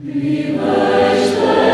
Worship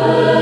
Amen.